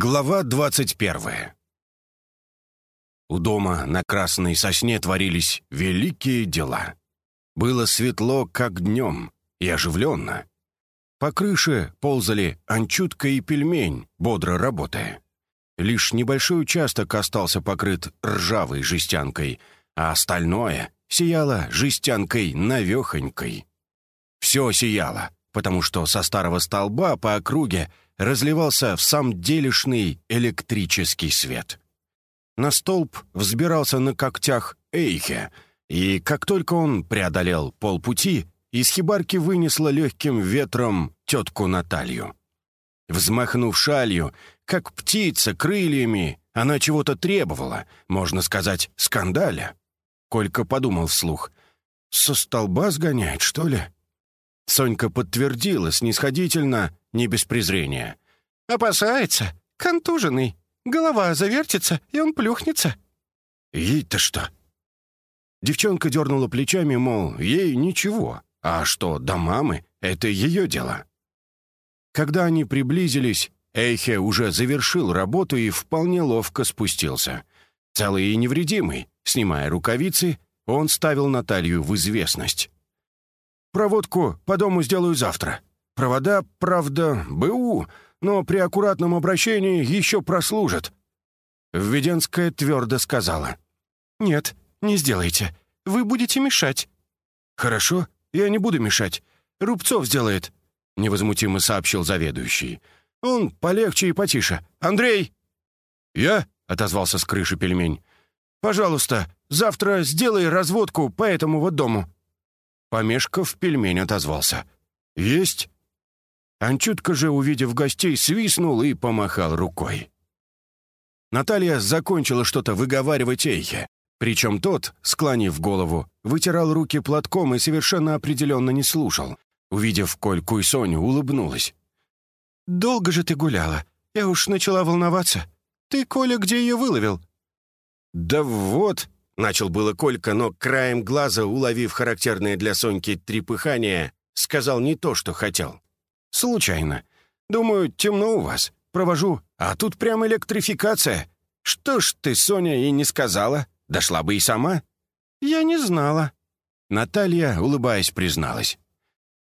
Глава двадцать первая. У дома на Красной Сосне творились великие дела. Было светло, как днем, и оживленно. По крыше ползали анчутка и пельмень, бодро работая. Лишь небольшой участок остался покрыт ржавой жестянкой, а остальное сияло жестянкой навехонькой. Все сияло, потому что со старого столба по округе разливался в сам делишный электрический свет. На столб взбирался на когтях Эйхе, и как только он преодолел полпути, из хибарки вынесло легким ветром тетку Наталью. Взмахнув шалью, как птица крыльями, она чего-то требовала, можно сказать, скандаля. Колька подумал вслух. «Со столба сгоняет, что ли?» Сонька подтвердила снисходительно, не без презрения. «Опасается. Контуженный. Голова завертится, и он плюхнется». «Ей-то что?» Девчонка дернула плечами, мол, ей ничего. А что, до мамы — это ее дело. Когда они приблизились, Эйхе уже завершил работу и вполне ловко спустился. Целый и невредимый, снимая рукавицы, он ставил Наталью в известность. «Проводку по дому сделаю завтра. Провода, правда, БУ, но при аккуратном обращении еще прослужат». Введенская твердо сказала. «Нет, не сделайте. Вы будете мешать». «Хорошо, я не буду мешать. Рубцов сделает», — невозмутимо сообщил заведующий. «Он полегче и потише. Андрей!» «Я?» — отозвался с крыши пельмень. «Пожалуйста, завтра сделай разводку по этому вот дому». Помешков пельмень отозвался. «Есть?» Анчутка же, увидев гостей, свистнул и помахал рукой. Наталья закончила что-то выговаривать Эйхе, причем тот, склонив голову, вытирал руки платком и совершенно определенно не слушал. Увидев Кольку и Соню, улыбнулась. «Долго же ты гуляла. Я уж начала волноваться. Ты, Коля, где ее выловил?» «Да вот», — начал было Колька, но краем глаза, уловив характерное для Соньки трепыхание, сказал не то, что хотел. «Случайно. Думаю, темно у вас. Провожу. А тут прям электрификация. Что ж ты, Соня, и не сказала? Дошла бы и сама». «Я не знала». Наталья, улыбаясь, призналась.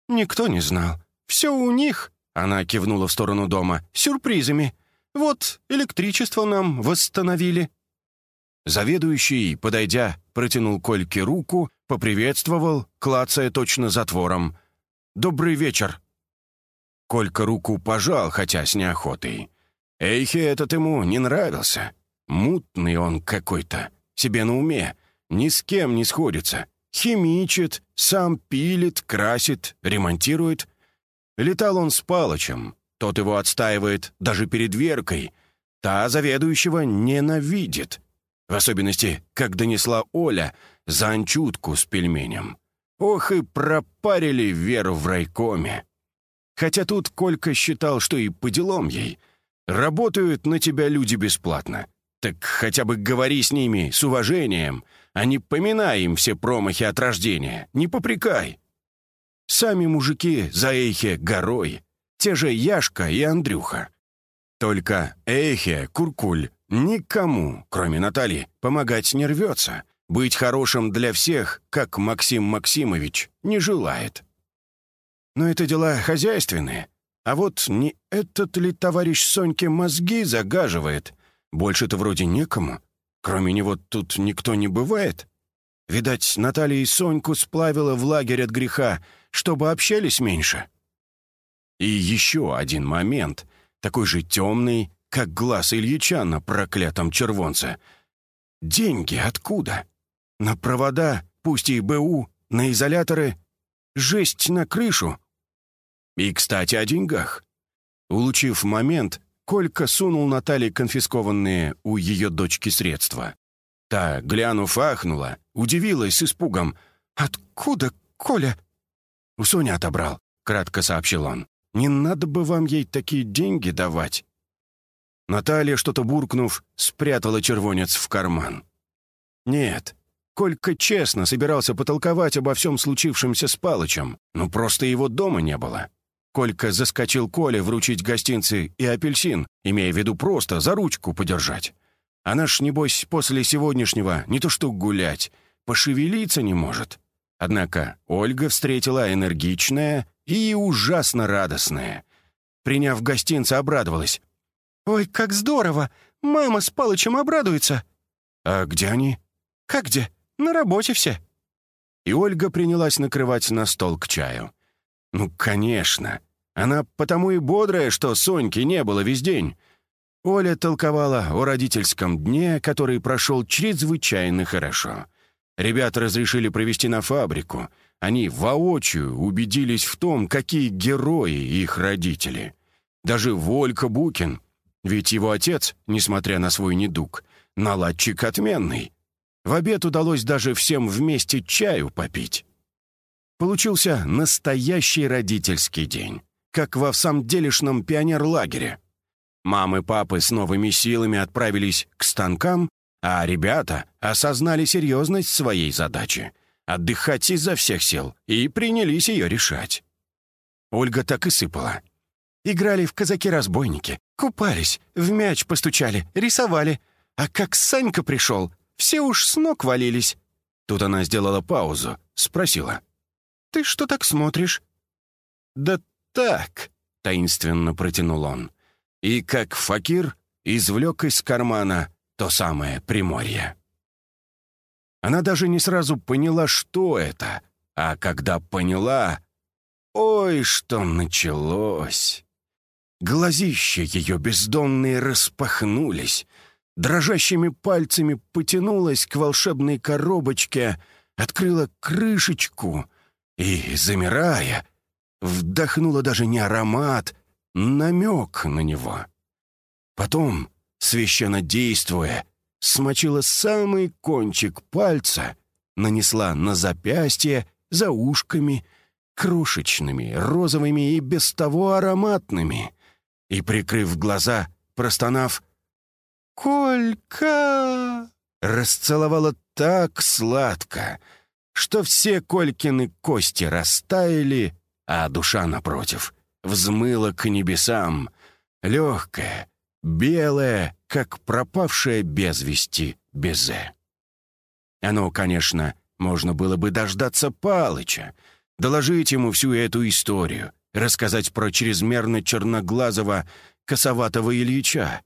«Никто не знал. Все у них», — она кивнула в сторону дома, — «сюрпризами. Вот, электричество нам восстановили». Заведующий, подойдя, протянул Кольке руку, поприветствовал, клацая точно затвором. «Добрый вечер!» Колька руку пожал, хотя с неохотой. Эйхе этот ему не нравился. Мутный он какой-то, себе на уме, ни с кем не сходится. Химичит, сам пилит, красит, ремонтирует. Летал он с Палычем, тот его отстаивает даже перед Веркой. Та заведующего ненавидит. В особенности, как донесла Оля за анчутку с пельменем. Ох и пропарили Веру в райкоме. Хотя тут Колька считал, что и по делам ей. Работают на тебя люди бесплатно. Так хотя бы говори с ними с уважением, а не поминай им все промахи от рождения, не попрекай. Сами мужики за Эйхе горой, те же Яшка и Андрюха. Только Эйхе, Куркуль, никому, кроме Натальи, помогать не рвется. Быть хорошим для всех, как Максим Максимович, не желает. Но это дела хозяйственные. А вот не этот ли товарищ Соньке мозги загаживает? Больше-то вроде некому. Кроме него тут никто не бывает. Видать, Наталья и Соньку сплавила в лагерь от греха, чтобы общались меньше. И еще один момент, такой же темный, как глаз Ильича на проклятом червонце. Деньги откуда? На провода, пусть и БУ, на изоляторы, жесть на крышу. И, кстати, о деньгах. Улучив момент, Колька сунул Наталье конфискованные у ее дочки средства. Та, глянув, ахнула, удивилась с испугом. «Откуда, Коля?» «У Сони отобрал», — кратко сообщил он. «Не надо бы вам ей такие деньги давать». Наталья, что-то буркнув, спрятала червонец в карман. «Нет, Колька честно собирался потолковать обо всем случившемся с Палычем, но просто его дома не было. Колька заскочил Коле вручить гостинцы и апельсин, имея в виду просто за ручку подержать. Она ж, небось, после сегодняшнего не то что гулять, пошевелиться не может. Однако Ольга встретила энергичная и ужасно радостная. Приняв гостинцы, обрадовалась. «Ой, как здорово! Мама с Палычем обрадуется!» «А где они?» «Как где? На работе все». И Ольга принялась накрывать на стол к чаю. Ну, конечно. Она потому и бодрая, что Соньки не было весь день. Оля толковала о родительском дне, который прошел чрезвычайно хорошо. Ребята разрешили провести на фабрику. Они воочию убедились в том, какие герои их родители. Даже Волька Букин. Ведь его отец, несмотря на свой недуг, наладчик отменный. В обед удалось даже всем вместе чаю попить. Получился настоящий родительский день, как во самом делешном пионерлагере. Мамы папы с новыми силами отправились к станкам, а ребята осознали серьезность своей задачи — отдыхать изо всех сил и принялись ее решать. Ольга так и сыпала. Играли в казаки-разбойники, купались, в мяч постучали, рисовали. А как Санька пришел, все уж с ног валились. Тут она сделала паузу, спросила — «Ты что так смотришь?» «Да так», — таинственно протянул он. И, как факир, извлек из кармана то самое приморье. Она даже не сразу поняла, что это, а когда поняла... Ой, что началось! Глазища ее бездонные распахнулись, дрожащими пальцами потянулась к волшебной коробочке, открыла крышечку и, замирая, вдохнула даже не аромат, намек на него. Потом, священно действуя, смочила самый кончик пальца, нанесла на запястье, за ушками, крошечными, розовыми и без того ароматными, и, прикрыв глаза, простонав «Колька!» расцеловала так сладко — что все Колькины кости растаяли, а душа, напротив, взмыла к небесам, легкая, белая, как пропавшая без вести безе. Оно, конечно, можно было бы дождаться Палыча, доложить ему всю эту историю, рассказать про чрезмерно черноглазого косоватого Ильича.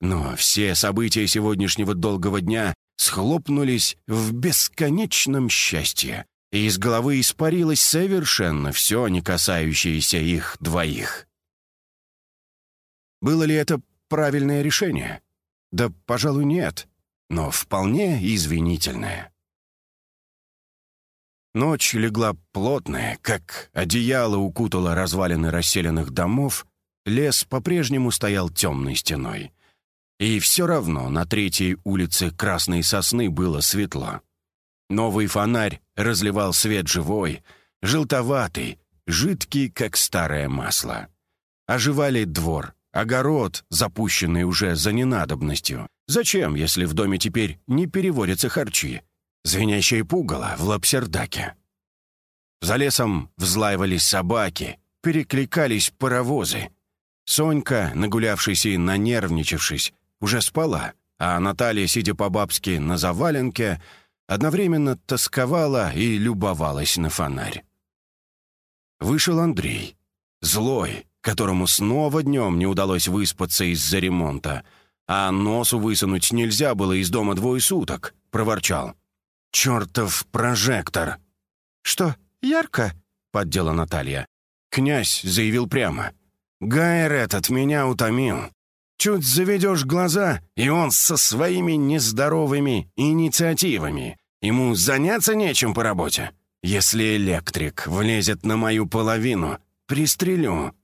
Но все события сегодняшнего долгого дня схлопнулись в бесконечном счастье, и из головы испарилось совершенно все, не касающееся их двоих. Было ли это правильное решение? Да, пожалуй, нет, но вполне извинительное. Ночь легла плотная, как одеяло укутало развалины расселенных домов, лес по-прежнему стоял темной стеной. И все равно на третьей улице Красной Сосны было светло. Новый фонарь разливал свет живой, желтоватый, жидкий, как старое масло. Оживали двор, огород, запущенный уже за ненадобностью. Зачем, если в доме теперь не переводятся харчи? Звенящее пугало в лапсердаке. За лесом взлаивались собаки, перекликались паровозы. Сонька, нагулявшись и нанервничавшись, уже спала, а Наталья, сидя по-бабски на заваленке, одновременно тосковала и любовалась на фонарь. Вышел Андрей, злой, которому снова днем не удалось выспаться из-за ремонта, а носу высунуть нельзя было из дома двое суток, проворчал. «Чертов прожектор!» «Что, ярко?» — поддела Наталья. Князь заявил прямо. «Гайер этот меня утомил. Чуть заведешь глаза, и он со своими нездоровыми инициативами. Ему заняться нечем по работе. Если электрик влезет на мою половину, пристрелю».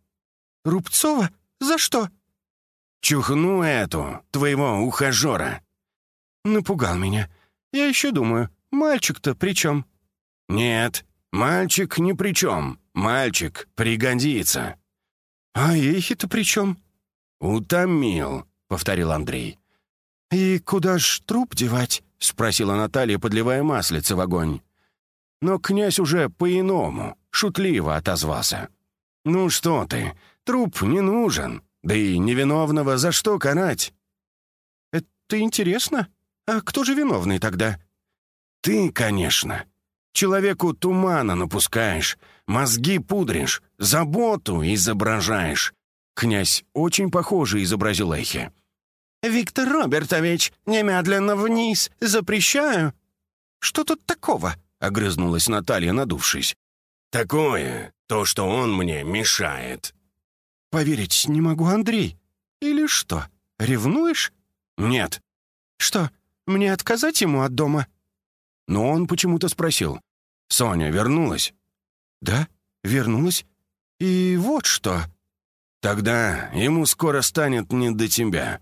«Рубцова? За что?» «Чухну эту, твоего ухажера». «Напугал меня. Я еще думаю, мальчик-то при чем?» «Нет, мальчик ни при чем. Мальчик пригодится». «А эхи-то при чем?» «Утомил», — повторил Андрей. «И куда ж труп девать?» — спросила Наталья, подливая маслице в огонь. Но князь уже по-иному, шутливо отозвался. «Ну что ты, труп не нужен, да и невиновного за что карать?» «Это интересно. А кто же виновный тогда?» «Ты, конечно. Человеку тумана напускаешь, мозги пудришь, заботу изображаешь». Князь очень похоже изобразил Эхи. «Виктор Робертович, немедленно вниз, запрещаю!» «Что тут такого?» — огрызнулась Наталья, надувшись. «Такое, то, что он мне мешает». «Поверить не могу, Андрей. Или что, ревнуешь?» «Нет». «Что, мне отказать ему от дома?» Но он почему-то спросил. «Соня вернулась?» «Да, вернулась. И вот что». «Тогда ему скоро станет не до тебя».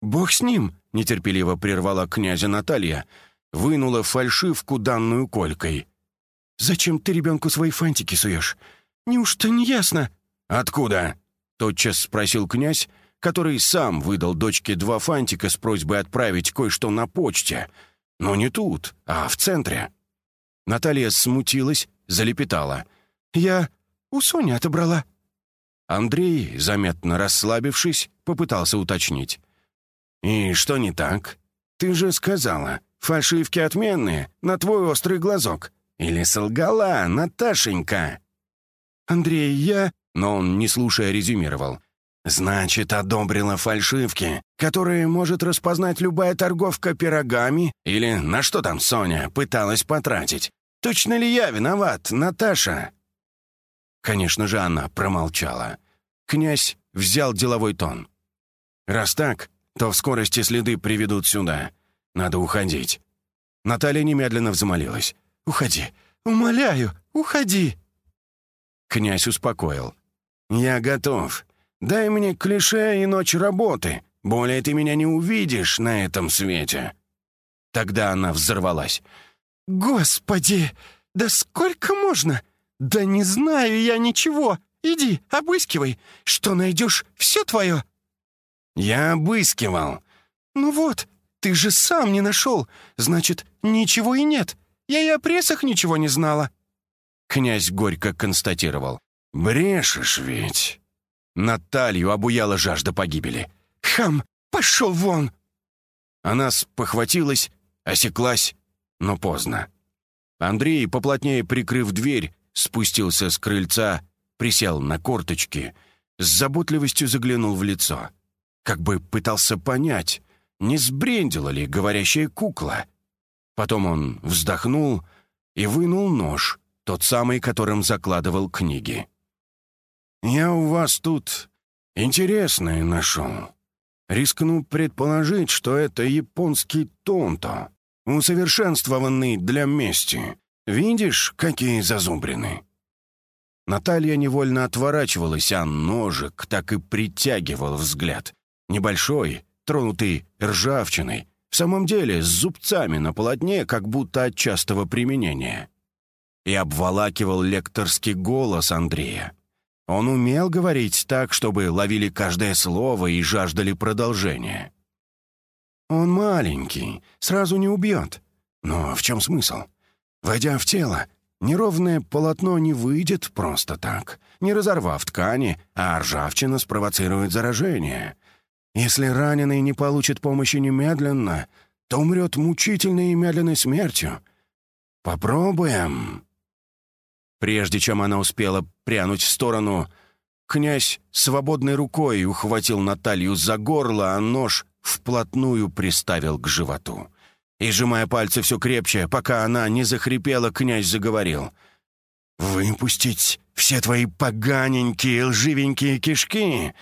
«Бог с ним!» — нетерпеливо прервала князя Наталья, вынула фальшивку, данную Колькой. «Зачем ты ребенку свои фантики суешь? Неужто не ясно?» «Откуда?» — тотчас спросил князь, который сам выдал дочке два фантика с просьбой отправить кое-что на почте. Но не тут, а в центре. Наталья смутилась, залепетала. «Я у Сони отобрала». Андрей, заметно расслабившись, попытался уточнить. «И что не так? Ты же сказала, фальшивки отменные, на твой острый глазок. Или солгала, Наташенька?» «Андрей, я...» Но он, не слушая, резюмировал. «Значит, одобрила фальшивки, которые может распознать любая торговка пирогами или, на что там Соня, пыталась потратить. Точно ли я виноват, Наташа?» Конечно же, она промолчала. Князь взял деловой тон. «Раз так, то в скорости следы приведут сюда. Надо уходить». Наталья немедленно взмолилась. «Уходи! Умоляю, уходи!» Князь успокоил. «Я готов. Дай мне клише и ночь работы. Более ты меня не увидишь на этом свете». Тогда она взорвалась. «Господи! Да сколько можно? Да не знаю я ничего. Иди, обыскивай. Что найдешь, все твое». «Я обыскивал». «Ну вот, ты же сам не нашел. Значит, ничего и нет. Я и о прессах ничего не знала». Князь горько констатировал. «Брешешь ведь». Наталью обуяла жажда погибели. «Хам, пошел вон!» Она спохватилась, осеклась, но поздно. Андрей, поплотнее прикрыв дверь, спустился с крыльца, присел на корточки, с заботливостью заглянул в лицо как бы пытался понять, не сбрендила ли говорящая кукла. Потом он вздохнул и вынул нож, тот самый, которым закладывал книги. «Я у вас тут интересное нашел. Рискну предположить, что это японский тонто, усовершенствованный для мести. Видишь, какие зазубрины?» Наталья невольно отворачивалась, а ножик так и притягивал взгляд. Небольшой, тронутый ржавчиной, в самом деле с зубцами на полотне, как будто от частого применения. И обволакивал лекторский голос Андрея. Он умел говорить так, чтобы ловили каждое слово и жаждали продолжения. Он маленький, сразу не убьет. Но в чем смысл? Войдя в тело, неровное полотно не выйдет просто так, не разорвав ткани, а ржавчина спровоцирует заражение. Если раненый не получит помощи немедленно, то умрет мучительной и медленной смертью. Попробуем». Прежде чем она успела прянуть в сторону, князь свободной рукой ухватил Наталью за горло, а нож вплотную приставил к животу. И, сжимая пальцы все крепче, пока она не захрипела, князь заговорил. «Выпустить все твои поганенькие лживенькие кишки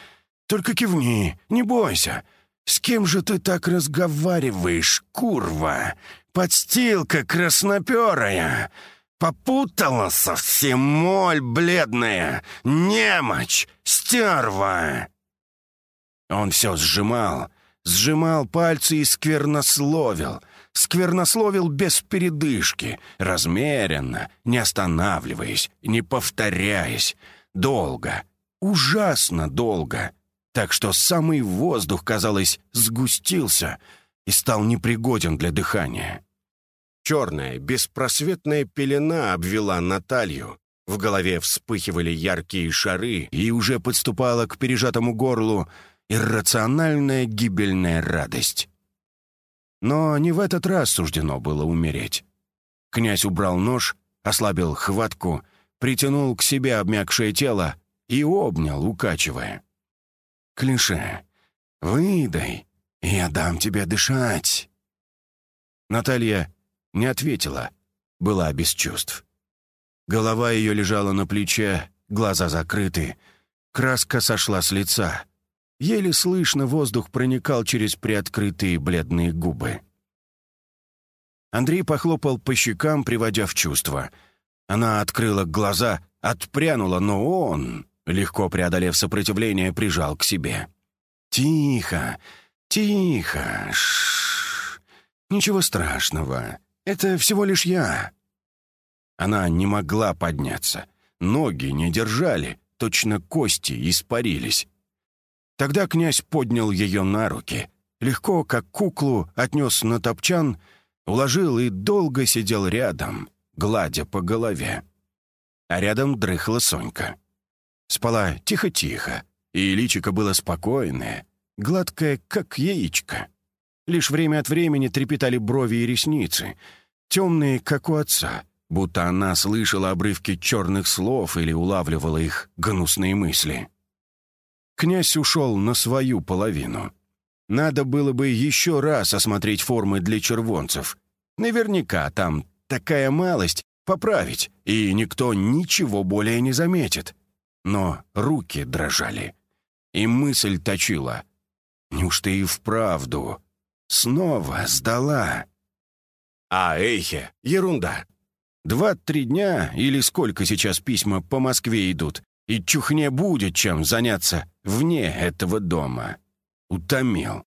только кивни, не бойся. С кем же ты так разговариваешь, курва? Подстилка красноперая. Попутала совсем моль бледная. Немочь, стерва. Он все сжимал, сжимал пальцы и сквернословил. Сквернословил без передышки, размеренно, не останавливаясь, не повторяясь. Долго, ужасно долго так что самый воздух, казалось, сгустился и стал непригоден для дыхания. Черная, беспросветная пелена обвела Наталью, В голове вспыхивали яркие шары, и уже подступала к пережатому горлу иррациональная гибельная радость. Но не в этот раз суждено было умереть. Князь убрал нож, ослабил хватку, притянул к себе обмякшее тело и обнял, укачивая. «Клише, выдай, я дам тебе дышать». Наталья не ответила, была без чувств. Голова ее лежала на плече, глаза закрыты, краска сошла с лица. Еле слышно воздух проникал через приоткрытые бледные губы. Андрей похлопал по щекам, приводя в чувство. Она открыла глаза, отпрянула, но он, легко преодолев сопротивление, прижал к себе. «Тихо, тихо, ш, Ничего страшного. Это всего лишь я». Она не могла подняться. Ноги не держали, точно кости испарились. Тогда князь поднял ее на руки, легко, как куклу, отнес на топчан — Уложил и долго сидел рядом, гладя по голове. А рядом дрыхла Сонька. Спала тихо-тихо, и личико было спокойное, гладкое, как яичко. Лишь время от времени трепетали брови и ресницы, темные, как у отца, будто она слышала обрывки черных слов или улавливала их гнусные мысли. Князь ушел на свою половину. Надо было бы еще раз осмотреть формы для червонцев. Наверняка там такая малость поправить, и никто ничего более не заметит. Но руки дрожали, и мысль точила. Неужто и вправду снова сдала? А Эйхе — ерунда. Два-три дня или сколько сейчас письма по Москве идут, и чухне будет чем заняться вне этого дома. Утомил.